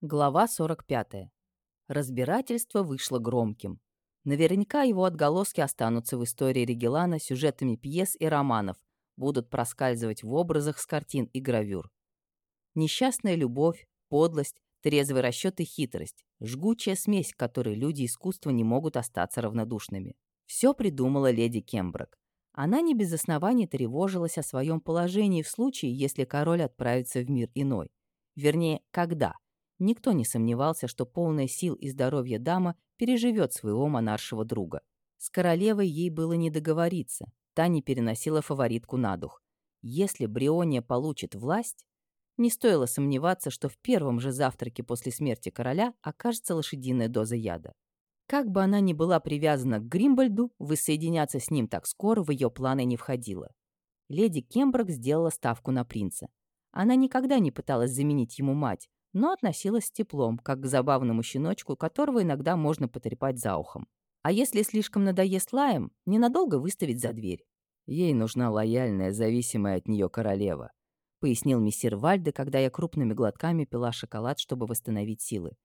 Глава 45. Разбирательство вышло громким. Наверняка его отголоски останутся в истории Регелана сюжетами пьес и романов, будут проскальзывать в образах с картин и гравюр. Несчастная любовь, подлость, трезвый расчет и хитрость, жгучая смесь, которой люди искусства не могут остаться равнодушными. Все придумала леди Кемброк. Она не без оснований тревожилась о своем положении в случае, если король отправится в мир иной. Вернее, когда – Никто не сомневался, что полная сил и здоровья дама переживет своего монаршего друга. С королевой ей было не договориться. Та не переносила фаворитку на дух. Если Бриония получит власть, не стоило сомневаться, что в первом же завтраке после смерти короля окажется лошадиная доза яда. Как бы она ни была привязана к Гримбольду, воссоединяться с ним так скоро в ее планы не входило. Леди Кемброк сделала ставку на принца. Она никогда не пыталась заменить ему мать, но относилась с теплом, как к забавному щеночку, которого иногда можно потрепать за ухом. А если слишком надоест лаем, ненадолго выставить за дверь. Ей нужна лояльная, зависимая от нее королева, пояснил мессир Вальде, когда я крупными глотками пила шоколад, чтобы восстановить силы.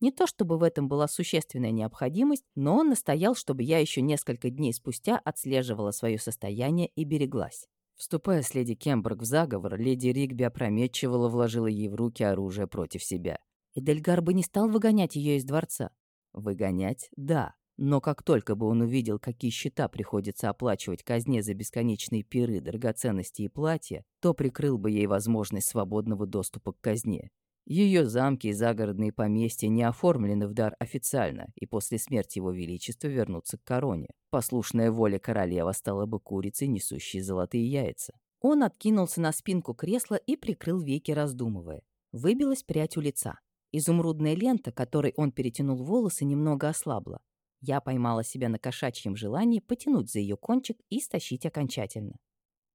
Не то чтобы в этом была существенная необходимость, но он настоял, чтобы я еще несколько дней спустя отслеживала свое состояние и береглась. Вступая с леди Кемберг в заговор, леди Ригби опрометчиво вложила ей в руки оружие против себя. Эдельгар бы не стал выгонять ее из дворца. Выгонять? Да. Но как только бы он увидел, какие счета приходится оплачивать казне за бесконечные пиры, драгоценности и платья, то прикрыл бы ей возможность свободного доступа к казне. Ее замки и загородные поместья не оформлены в дар официально, и после смерти его величества вернутся к короне. Послушная воля королева стала бы курицей, несущей золотые яйца. Он откинулся на спинку кресла и прикрыл веки, раздумывая. Выбилась прядь у лица. Изумрудная лента, которой он перетянул волосы, немного ослабла. Я поймала себя на кошачьем желании потянуть за ее кончик и стащить окончательно.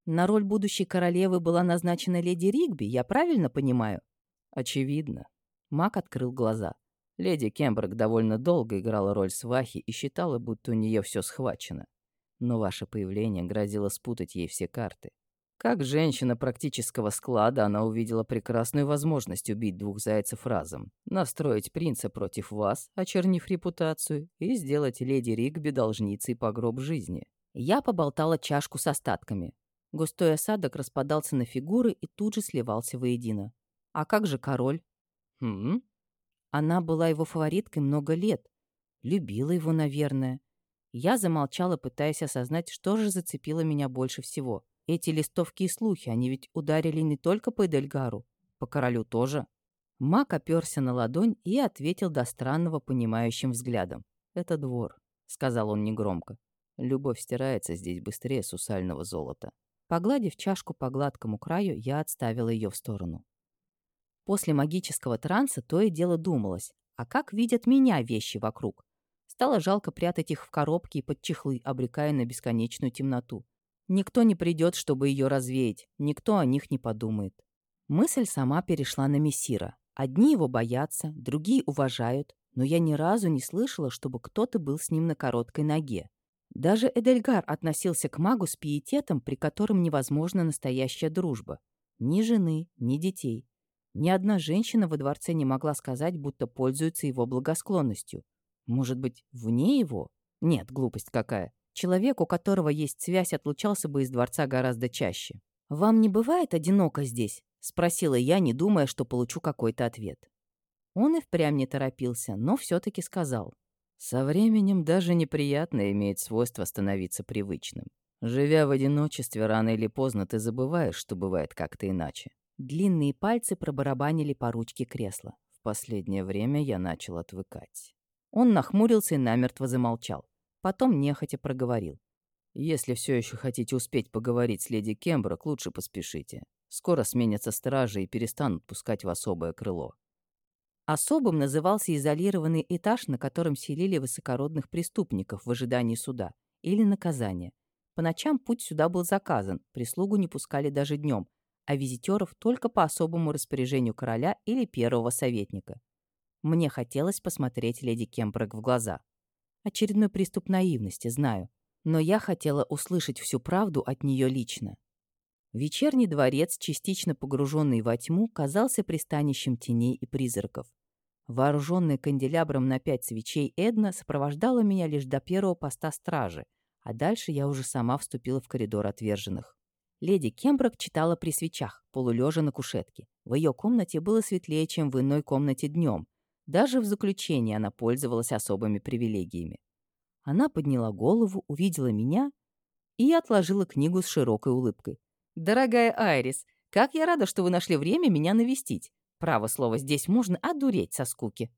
На роль будущей королевы была назначена леди Ригби, я правильно понимаю? Очевидно. Мак открыл глаза. Леди Кемберг довольно долго играла роль свахи и считала, будто у нее все схвачено. Но ваше появление грозило спутать ей все карты. Как женщина практического склада, она увидела прекрасную возможность убить двух зайцев разом, настроить принца против вас, очернив репутацию, и сделать леди Ригби должницей по гроб жизни. Я поболтала чашку с остатками. Густой осадок распадался на фигуры и тут же сливался воедино. А как же король? Хм? Она была его фавориткой много лет. Любила его, наверное. Я замолчала, пытаясь осознать, что же зацепило меня больше всего. Эти листовки и слухи, они ведь ударили не только по Эдельгару, по королю тоже. Мак оперся на ладонь и ответил до странного понимающим взглядом. «Это двор», — сказал он негромко. «Любовь стирается здесь быстрее сусального золота». Погладив чашку по гладкому краю, я отставила ее в сторону. После магического транса то и дело думалось, а как видят меня вещи вокруг? Стало жалко прятать их в коробки и под чехлы, обрекая на бесконечную темноту. Никто не придет, чтобы ее развеять, никто о них не подумает. Мысль сама перешла на мессира. Одни его боятся, другие уважают, но я ни разу не слышала, чтобы кто-то был с ним на короткой ноге. Даже Эдельгар относился к магу с пиететом, при котором невозможна настоящая дружба. Ни жены, ни детей. Ни одна женщина во дворце не могла сказать, будто пользуется его благосклонностью. Может быть, вне его? Нет, глупость какая. Человек, у которого есть связь, отлучался бы из дворца гораздо чаще. «Вам не бывает одиноко здесь?» — спросила я, не думая, что получу какой-то ответ. Он и впрямь не торопился, но все таки сказал. «Со временем даже неприятно имеет свойство становиться привычным. Живя в одиночестве, рано или поздно ты забываешь, что бывает как-то иначе. Длинные пальцы пробарабанили по ручке кресла. В последнее время я начал отвыкать. Он нахмурился и намертво замолчал. Потом нехотя проговорил. «Если все еще хотите успеть поговорить с леди Кемброк, лучше поспешите. Скоро сменятся стражи и перестанут пускать в особое крыло». Особым назывался изолированный этаж, на котором селили высокородных преступников в ожидании суда или наказания. По ночам путь сюда был заказан, прислугу не пускали даже днем, а визитеров только по особому распоряжению короля или первого советника. Мне хотелось посмотреть леди Кемброк в глаза. Очередной приступ наивности, знаю, но я хотела услышать всю правду от нее лично. Вечерний дворец, частично погруженный во тьму, казался пристанищем теней и призраков. Вооруженная канделябром на пять свечей Эдна сопровождала меня лишь до первого поста стражи, а дальше я уже сама вступила в коридор отверженных. Леди Кемброк читала при свечах, полулежа на кушетке. В ее комнате было светлее, чем в иной комнате днем. Даже в заключении она пользовалась особыми привилегиями. Она подняла голову, увидела меня и отложила книгу с широкой улыбкой. «Дорогая Айрис, как я рада, что вы нашли время меня навестить. Право слово, здесь можно одуреть со скуки».